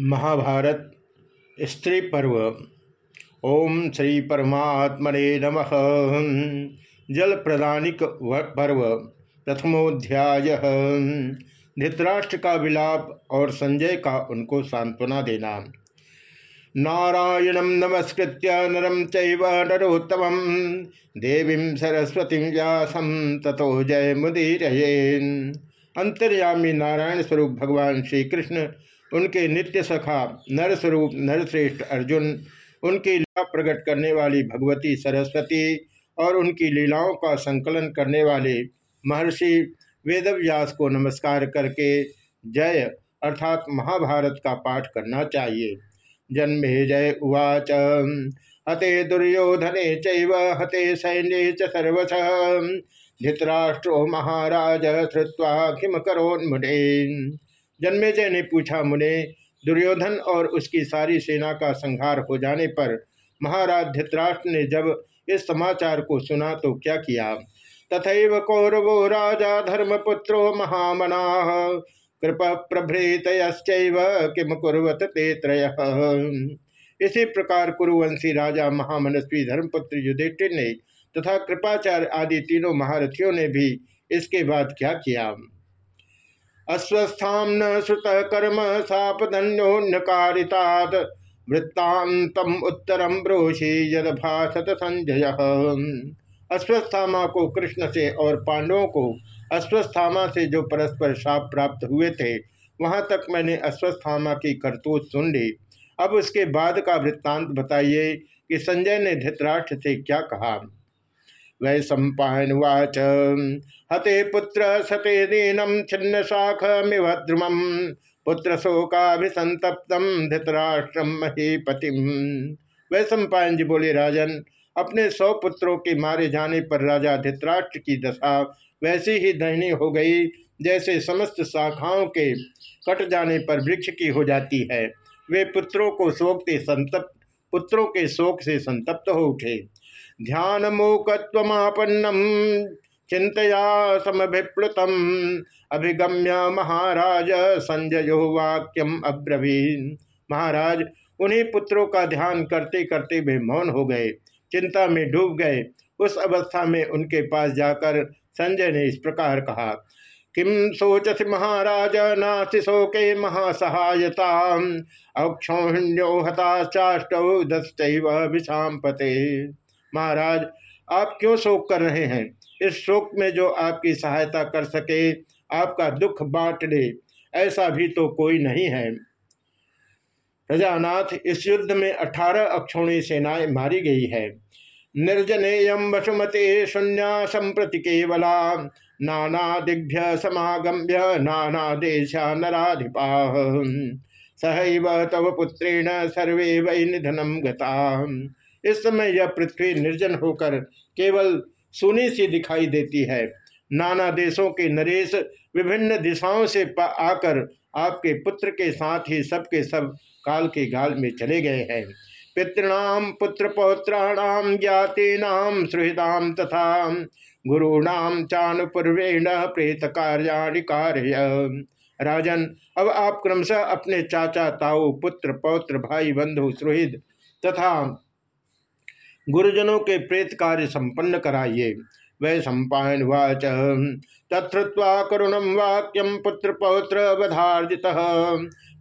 महाभारत, स्त्री पर्व। ओम श्री परमात्मने नमः। जल प्रदानिक पर्व, प्रथमोध्याय। धृतराष्ट्र का विलाप और संजय का उनको सांत्वना देना। नारायण नमस्कृत्य नरम चैव नरोत्तम। देवी सरस्वती व्यासम तथो जय मुदीर अंतर्यामी नारायण स्वरूप भगवान श्री कृष्ण उनके नित्य सखा नरस्वरूप नरश्रेष्ठ अर्जुन, उनकी लीला प्रकट करने वाली भगवती सरस्वती और उनकी लीलाओं का संकलन करने वाले महर्षि वेदव्यास को नमस्कार करके जय अर्थात महाभारत का पाठ करना चाहिए। जन्मे जय उवाच। हते दुर्योधने चैव, हते सैन्य च धृतराष्ट्रो महाराज श्रुवा किम करोन्मुने जन्मेजय ने पूछा, मुने, दुर्योधन और उसकी सारी सेना का संहार हो जाने पर महाराज धृतराष्ट्र ने जब इस समाचार को सुना तो क्या किया? तथा कौरवो राजा धर्मपुत्रो महामना, कृप प्रभृत किम कुरत ते त्रय। इसी प्रकार कुरुवंशी राजा महामनस्वी धर्मपुत्र युधिष्ठिर ने तथा कृपाचार्य आदि तीनों महारथियों ने भी इसके बाद क्या किया? अस्वस्थाम न श्रुत कर्म सापदन्योन्यकारितात। वृत्तांतम उत्तरम ब्रोषि यद भाषत संजय। अश्वस्थामा को कृष्ण से और पांडवों को अश्वस्थामा से जो परस्पर शाप प्राप्त हुए थे, वहाँ तक मैंने अश्वस्थामा की करतूत सुन ली। अब उसके बाद का वृत्तांत बताइए कि संजय ने धृतराष्ट्र से क्या कहा। वै सम्पावाच हते पुत्र सते दीनम छिन्न शाख मिभद्रुम पुत्र शोकाभिसंतप्तम धृतराष्ट्रम महीपतिम वै सम्पायन जी बोले, राजन, अपने सौ पुत्रों के मारे जाने पर राजा धृतराष्ट्र की दशा वैसी ही दयनीय हो गई, जैसे समस्त शाखाओं के कट जाने पर वृक्ष की हो जाती है। वे पुत्रों को शोक से संतप्त, पुत्रों के शोक से संतप्त हो उठे। ध्यान मूकत्वमापन्नम चिंतया समभिप्लुतम। अभिगम्य महाराज संजयो वाक्यम अब्रवीन। महाराज, उन्हीं पुत्रों का ध्यान करते करते वे मौन हो गए, चिंता में डूब गए। उस अवस्था में उनके पास जाकर संजय ने इस प्रकार कहा किम सोचसी महाराज नास्ति शोके महासहायता अक्षोहिण्यो हता चाष्ट दस्त विषाम पते महाराज, आप क्यों शोक कर रहे हैं? इस शोक में जो आपकी सहायता कर सके, आपका दुख बांट ले। ऐसा भी तो कोई नहीं है। प्रजानाथ इस युद्ध में अठारह अक्षोणी सेनाएँ मारी गई है। निर्जनेयम वसुमते शून्य संप्रति केवला। नाना दिग्भ्य समागम्य, नाना देशा नराधिपा। सहैव तव पुत्रेण सर्वे वै निधनम गता इस समय यह पृथ्वी निर्जन होकर केवल सुनी सी दिखाई देती है। नाना देशों के नरेश विभिन्न दिशाओं से आकर आपके पुत्र के साथ ही सबके सब काल के गाल में चले गए हैं। पितृणाम पुत्र पौत्राणाम ज्ञातीनाम, सुहृदाम तथा गुरुणाम चानुपूर्वेण प्रेत कार्याणि कार्य। राजन, अब आप क्रमशः अपने चाचा, ताऊ, पुत्र, पौत्र, भाई, बंधु, सुहृद तथा गुरुजनों के प्रेत कार्य संपन्न कराइए। वै सम्पायन वाच। तत्वा करुणम वाक्यम पुत्र पौत्र वधार्जित।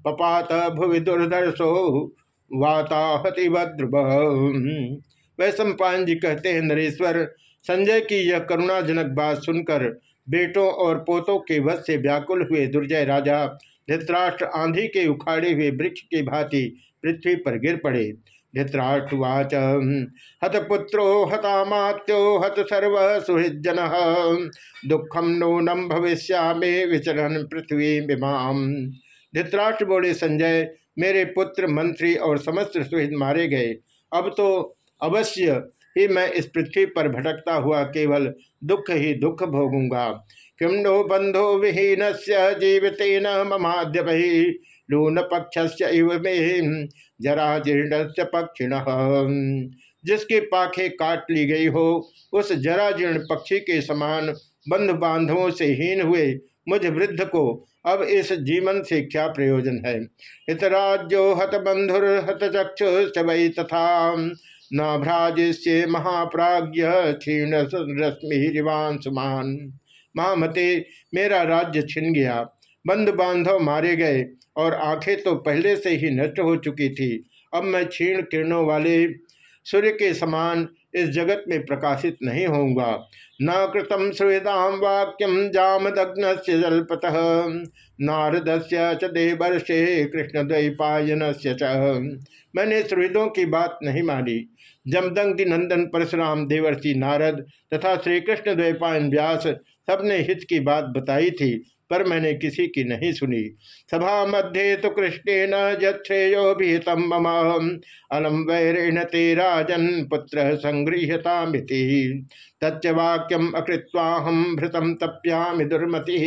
पपात भुवि दुर्दर्शो वाताहति भद्र वै सम्पायन जी कहते हैं, नरेश्वर, संजय की यह करुणाजनक बात सुनकर बेटों और पोतों के वध से व्याकुल हुए दुर्जय राजा, धृतराष्ट्र आंधी के उखाड़े हुए वृक्ष की भांति पृथ्वी पर गिर पड़े। धृतराष्ट्रवाच हतपुत्रो हतामात्यो हत सर्व सुहृजन दुखम नूनम भविष्या में विचरण पृथ्वी विमाम धृतराष्ट्र बोले, संजय, मेरे पुत्र, मंत्री और समस्त सुहृद मारे गए। अब तो अवश्य ही मैं इस पृथ्वी पर भटकता हुआ केवल दुख ही दुख भोगूँगा। किम नो बंधो विहीन से जीवित ममाद्य लून पक्ष में जरा जीर्ण पक्षिण। जिसकी पाखे काट ली गई हो, उस जरा जीर्ण पक्षी के समान बंध बांधवों से हीन हुए मुझ वृद्ध को अब इस जीवन से क्या प्रयोजन है? हितराज्यो हत बंधुर हत चक्षु तथा। न भ्राजिष्य महाप्राज्य क्षीण रश्मि सुमान महामते मेरा राज्य छिन गया। बंधु बांधव मारे गए। और आँखें तो पहले से ही नष्ट हो चुकी थी। अब मैं क्षीण किरणों वाले सूर्य के समान इस जगत में प्रकाशित नहीं होऊँगा। न कृतम सुहृदाम वाक्यम जामदग्न से जलपत। नारद से देवर्षे कृष्ण द्वैपायन से मैंने सुहृदों की बात नहीं मानी। जमदंग नंदन परशुराम देवर्षि नारद तथा श्री कृष्ण द्वैपायन व्यास सबने हित की बात बताई थी। पर मैंने किसी की नहीं सुनी। सभा मध्य तो कृष्णेन जत्रेयो भीतम मम। अलम वैरेण ते राजन पुत्र संगृहता तच्चवाक्यम अकृत्वाहम भृतम तप्यामि दुर्मति।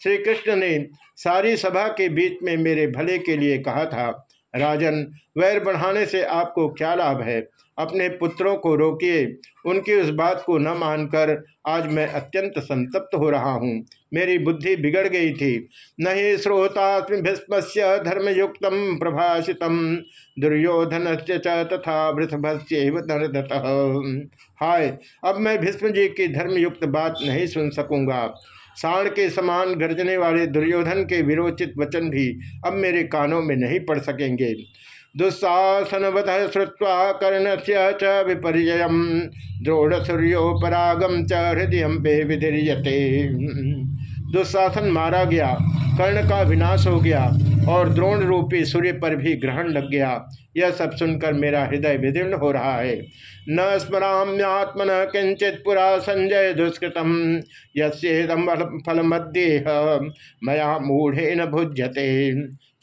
श्री कृष्ण ने सारी सभा के बीच में मेरे भले के लिए कहा था राजन, वैर बढ़ाने से आपको क्या लाभ है? अपने पुत्रों को रोकिए। उनकी उस बात को न मानकर आज मैं अत्यंत संतप्त हो रहा हूँ। मेरी बुद्धि बिगड़ गई थी। नहीं भीष्म से धर्मयुक्त प्रभाषित दुर्योधन से तथा वृषभस्यत हाय, अब मैं भीष्म जी की धर्मयुक्त बात नहीं सुन सकूँगा। साण के समान गर्जने वाले दुर्योधन के विरोचित वचन भी अब मेरे कानों में नहीं पड़ सकेंगे। दुस्साहसनवत श्रुवा कर्ण से च विपर्य द्रोढ़ सूर्योपरागम च हृदय पे विधीयते दुस्शासन मारा गया, कर्ण का विनाश हो गया और द्रोण रूपी सूर्य पर भी ग्रहण लग गया। यह सब सुनकर मेरा हृदय विदीर्ण हो रहा है। न स्मराम्यात्मन किंचित पुरा संजय दुष्कृतम यम फल मध्य मया मूढ़े न भुज्यते।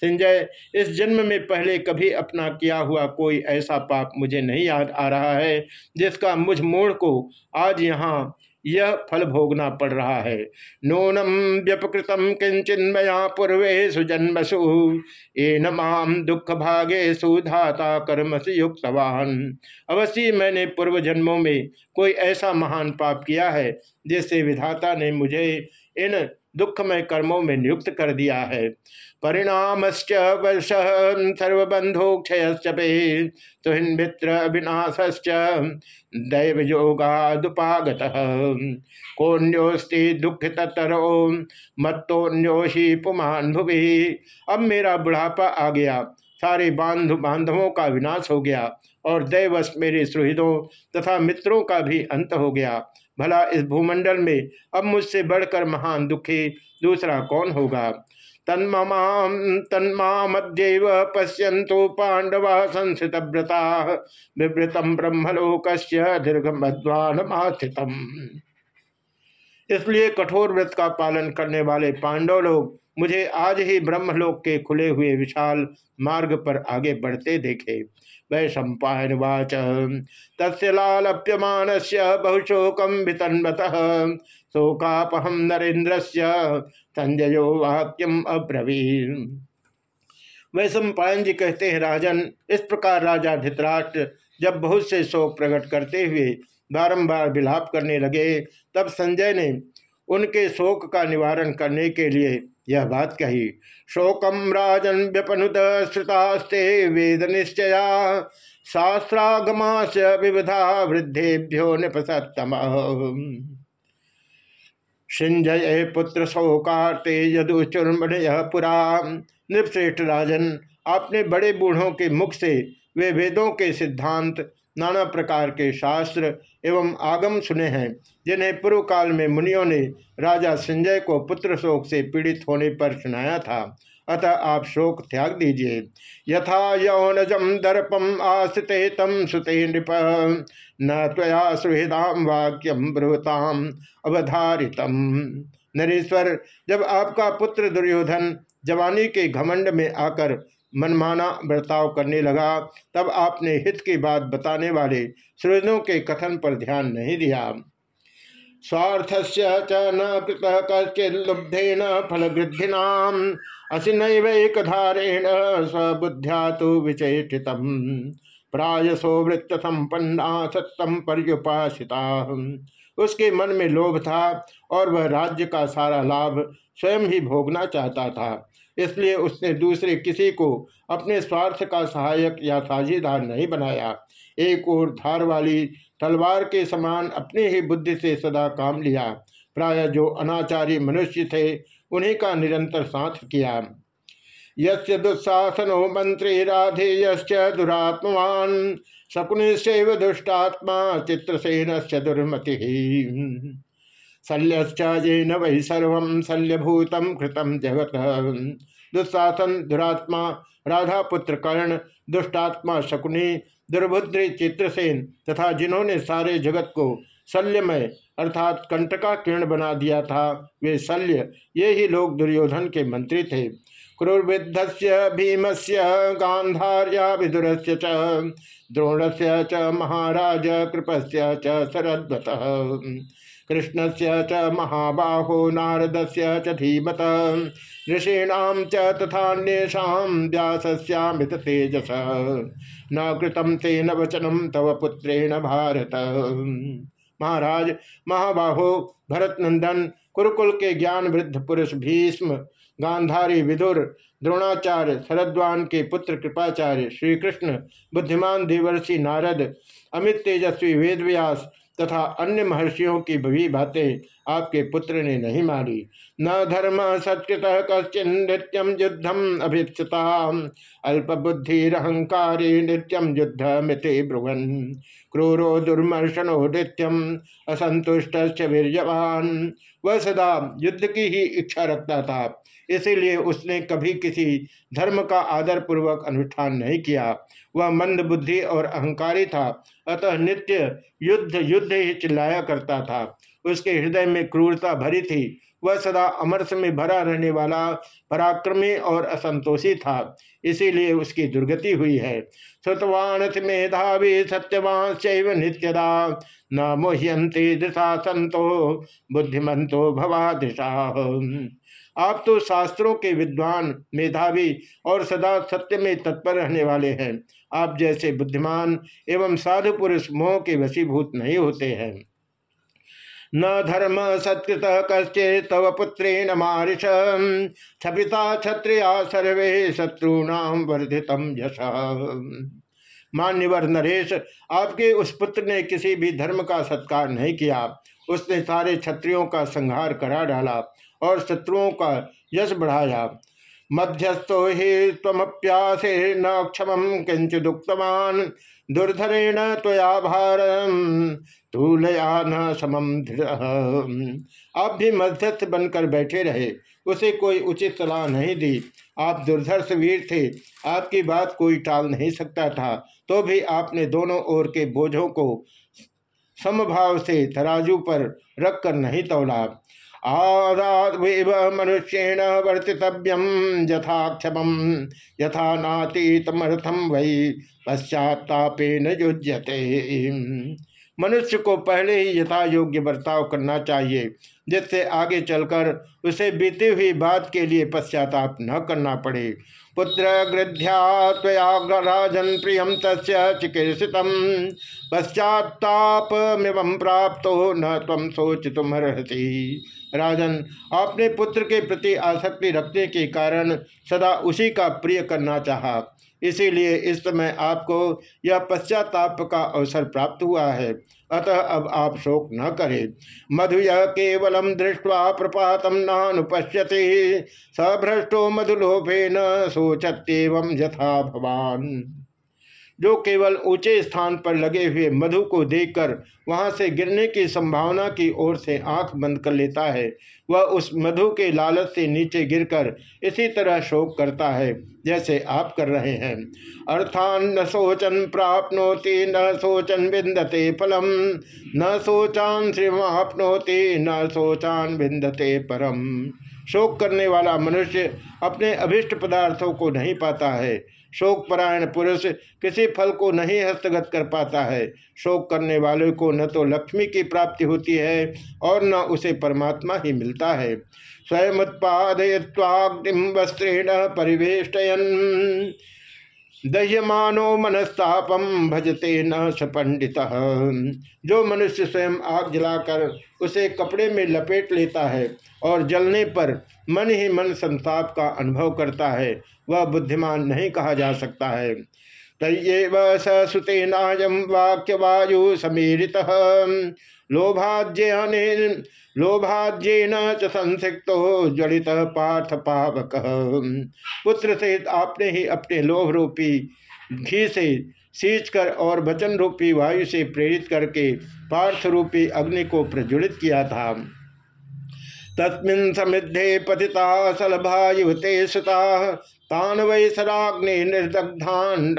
संजय, इस जन्म में पहले कभी अपना किया हुआ कोई ऐसा पाप मुझे नहीं याद आ रहा है, जिसका मुझ मूढ़ को आज यहाँ यह फल भोगना पड़ रहा है। नूनम व्यपकृतम किंचिन्मया पूर्वे सुजन्मसु। एन नाम दुख भागे सुधाता कर्म से युक्तवान। अवश्य मैंने पूर्व जन्मों में कोई ऐसा महान पाप किया है, जिससे विधाता ने मुझे इन दुखमय कर्मों में नियुक्त कर दिया है। परिणाम सर्वबंधो क्षय तुहिन मित्र विनाश दैव योगादुपागत कौन्योस्ति दुखितरो मत्तोन्योषी पुमान भुवि। अब मेरा बुढ़ापा आ गया। सारे बांधु बांधवों का विनाश हो गया और दैवश मेरे सुहृदों तथा मित्रों का भी अंत हो गया। भला इस भूमंडल में अब मुझसे बढ़कर महान दुखी दूसरा कौन होगा? तन्मा तन्माद्यव पश्यंतो पांडवा संस्थित व्रता विवृतम ब्रह्मलोक दीर्घमध्वानमास्थितम इसलिए कठोर व्रत का पालन करने वाले पांडव लोग मुझे आज ही ब्रह्मलोक के खुले हुए विशाल मार्ग पर आगे बढ़ते देखे। वै सम्पावाच तस्लालप्यमान से बहुशोकम वितन्वत। शोकापहम नरेन्द्र से संजयो वाक्यम अब्रवीण वै सम्पायन जी कहते हैं, राजन, इस प्रकार राजा धित्राष्ट्र जब बहुत से शोक प्रकट करते हुए बारंबार विलाप करने लगे, तब संजय ने उनके शोक का निवारण करने के लिए यह बात कही। शोकम राजन व्यपनुत श्रुतास्ते वेद निश्चया शास्त्रागमा से विविधा वृद्धेभ्यो निपसतम सिंजय पुत्र शोकार्ते यदुचुर्मणय पुरा। नृपश्रेष्ठ राजन, आपने बड़े बूढ़ों के मुख से वे वेदों के सिद्धांत नाना प्रकार के शास्त्र एवं आगम सुने हैं, जिन्हें पूर्व काल में मुनियों ने राजा संजय को पुत्र शोक से पीड़ित होने पर सुनाया था। अतः आप शोक त्याग दीजिए। यथा यौनजम दर्पम आस्ते तम सुते नृप। न त्वया सुहृदाम वाक्यम ब्रुवताम अवधारितम। नरेश्वर, जब आपका पुत्र दुर्योधन जवानी के घमंड में आकर मनमाना बर्ताव करने लगा। तब आपने हित की बात बताने वाले सृजनों के कथन पर ध्यान नहीं दिया। स्वार्थ से च न कृत कश्चिलुब्धेन फलवृद्धिना असिनैवेकधारेण स्वबुद्ध्या तो विचेषित प्रायसो वृत्त संपन्ना सत्तम पर्युपासिता। उसके मन में लोभ था और वह राज्य का सारा लाभ स्वयं ही भोगना चाहता था। इसलिए उसने दूसरे किसी को अपने स्वार्थ का सहायक या साझेदार नहीं बनाया। एक और धार वाली तलवार के समान अपनी ही बुद्धि से सदा काम लिया। प्राय जो अनाचारी मनुष्य थे, उन्हीं का निरंतर साथ किया। यस्य दुस्साहसनो मंत्री राधेय दुरात्मान शकुनिश्चैव दुष्टात्मा चित्रसेन से दुर्मति शल्यश्चेन वही सर्व शल्यभूतम कृतम जगत। दुस्साहसन दुरात्मा राधा पुत्र कर्ण, दुष्टात्मा शकुनी दुर्भुद्री चित्रसेन तथा जिन्होंने सारे जगत को शल्यमय अर्थात कंटका किरण बना दिया था, वे शल्य, ये ही लोग दुर्योधन के मंत्री थे। क्रूरविद्ध भीम से गांधार्या विदुर से द्रोण से च महाराज कृपस्य च शरद्वत। कृष्ण से च महाबाहो नारद से च धीमत, ऋषीण तथान्यषा व्यासस्यामित तेजस। न कृतम तेन वचनम तव पुत्रेण भारत। महाराज, महाबाहो भरत नंदन कुरुकुल के ज्ञान वृद्ध पुरुष भीष्म, गांधारी विदुर, द्रोणाचार्य, शरद्वान के पुत्र कृपाचार्य श्री कृष्ण बुद्धिमान देवर्षि नारद, अमित तेजस्वी वेदव्यास तथा अन्य महर्षियों की भी बातें आपके पुत्र ने नहीं मारी। न धर्म सत्कृत कश्चिन नृत्यम युद्धम अभिक्षता अल्प बुद्धिरहंकारी नित्यम युद्ध मिते ब्रुवन। क्रूरो दुर्मर्शनो नित्यम असंतुष्ट वीरवान वह सदा युद्ध की ही इच्छा रखता था। इसीलिए उसने कभी किसी धर्म का आदर पूर्वक अनुष्ठान नहीं किया। वह मंद बुद्धि और अहंकारी था। अतः नित्य युद्ध युद्ध ही चिल्लाया करता था। उसके हृदय में क्रूरता भरी थी। वह सदा अमरस में भरा रहने वाला, पराक्रमी और असंतोषी था। इसीलिए उसकी दुर्गति हुई है। श्रुतवान मेधावी सत्यवान शैव नित्यदा। न मोह्यंती दिशा संतो बुद्धिमंतो भवा दिशा। आप तो शास्त्रों के विद्वान, मेधावी और सदा सत्य में तत्पर रहने वाले हैं। आप जैसे बुद्धिमान एवं साधु पुरुष मोह के वशीभूत नहीं होते हैं। न धर्म सत्कृत कश्चे तव पुत्रेण मारिष। छपिता क्षत्रिया सर्वे शत्रुणाम वर्धितम यश। मान्यवर नरेश, आपके उस पुत्र ने किसी भी धर्म का सत्कार नहीं किया। उसने सारे क्षत्रियों का संहार करा डाला और शत्रुओं का यश बढ़ाया। मध्यस्थो ही तमप्यासे न क्षम किंचुदुक्तवान दुर्धरेण त्वया भार तूलया न समम आप भी मध्यस्थ बनकर बैठे रहे, उसे कोई उचित सलाह नहीं दी। आप दुर्धर्ष वीर थे, आपकी बात कोई टाल नहीं सकता था तो भी आपने दोनों ओर के बोझों को समभाव से तराजू पर रखकर नहीं तोला आदावेव मनुष्येण वर्तितव्यम यथाक्षम यथा नातीतमर्थम वही पश्चातापे न युज्यते। मनुष्य को पहले ही यथा योग्य बर्ताव करना चाहिए, जिससे आगे चलकर उसे बीती हुई बात के लिए पश्चाताप न करना पड़े। पुत्र गृध्याजन प्रियम तस् चिकित्सित पश्चातापमिव प्राप्त न तम सोच तुम राजन, आपने पुत्र के प्रति आसक्ति रखने के कारण सदा उसी का प्रिय करना चाहा। इसीलिए इस समय आपको यह पश्चाताप का अवसर प्राप्त हुआ है। अतः अब आप शोक न करें। मधु यह केवलम दृष्टवा प्रपातम नानुपश्यति सभ्रष्टो मधुलोभे न सोचत्येवं यथा भवान। जो केवल ऊँचे स्थान पर लगे हुए मधु को देखकर वहाँ से गिरने की संभावना की ओर से आँख बंद कर लेता है। वह उस मधु के लालच से नीचे गिरकर इसी तरह शोक करता है, जैसे आप कर रहे हैं। अर्थान, न सोचन प्राप्नोति, न सोचन बिंदते फलम। न सोचान श्रीमापनोति, न सोचान बिंदते परम। शोक करने वाला मनुष्य अपने अभिष्ट पदार्थों को नहीं पाता है। शोक परायण पुरुष किसी फल को नहीं हस्तगत कर पाता है। शोक करने वाले को न तो लक्ष्मी की प्राप्ति होती है और न उसे परमात्मा ही मिलता है। स्वयं उत्पादय्वाग्निम वस्त्रेण परिवेष्टयन। दह्यमानो मनस्तापम भजते न सपंडित। जो मनुष्य स्वयं आग जलाकर उसे कपड़े में लपेट लेता है और जलने पर मन ही मन संताप का अनुभव करता है, वह बुद्धिमान नहीं कहा जा सकता है। तय्यव ससुतेनायम वाक्य वायु समीरित लोभाज्यन लोभाज्येन च संसिक्तो ज्वलित पार्थ पावक पुत्र सहित आपने ही अपने लोभ रूपी घी से सींच कर और वचन रूपी वायु से प्रेरित करके पार्थ रूपी अग्नि को प्रज्वलित किया था। तस्मिन् समिद्धे पतिता सलभा युवते सुता। तान वै सराग्नि निर्दग्धान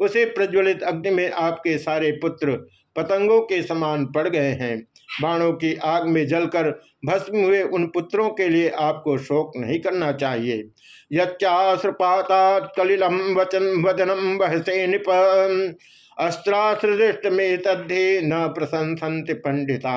उसे प्रज्वलित अग्नि में आपके सारे पुत्र पतंगों के समान पड़ गए हैं। बाणों की आग में जलकर भस्म हुए उन पुत्रों के लिए आपको शोक नहीं करना चाहिए। यच्चाश्रपातात कलिलम वचन वदनम बहसे निप अस्त्रास्त्रदृष्ट में तद्धि न प्रशंसंत पंडिता।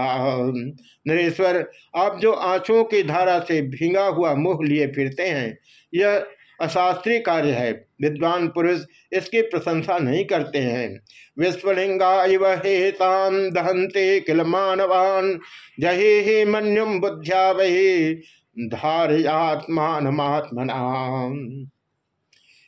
नरेश्वर, आप जो आँचों की धारा से भींगा हुआ मुँह लिए फिरते हैं, यह अशास्त्रीय कार्य है। विद्वान पुरुष इसकी प्रशंसा नहीं करते हैं। विश्वलिंगा इव हेतान दहंते किल मानवान, जहे ही मन्युम बुद्ध्या वही धारयात्मान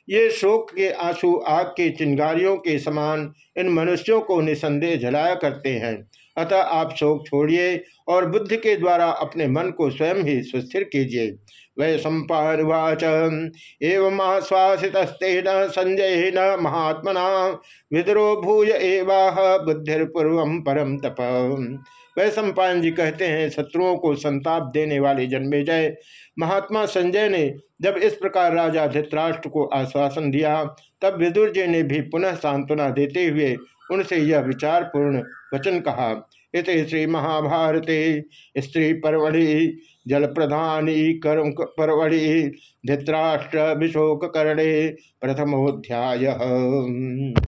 ये शोक के आँसू आग के चिंगारियों के समान इन मनुष्यों को निसंदेह जलाया करते हैं। अतः आप शोक छोड़िए और बुद्धि के द्वारा अपने मन को स्वयं ही सुस्थिर कीजिए। वै सम्पावाच एवं आश्वासितस्तेन संजय न महात्मना विद्रो भूय एवाह बुद्धिपूर्व परम तप। वै सम्पायन जी कहते हैं, शत्रुओं को संताप देने वाले जन्मे जय। महात्मा संजय ने जब इस प्रकार राजा धृतराष्ट्र को आश्वासन दिया, तब विदुर जी ने भी पुनः सांत्वना देते हुए उनसे यह विचारपूर्ण वचन कहा, इत श्री महाभारते स्त्री परवड़ी जल प्रधानी कर्म परवड़ी, धृतराष्ट्र विशोक करणे प्रथमोध्याय